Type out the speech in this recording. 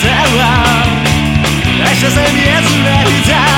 ては明日さんにやつらみたい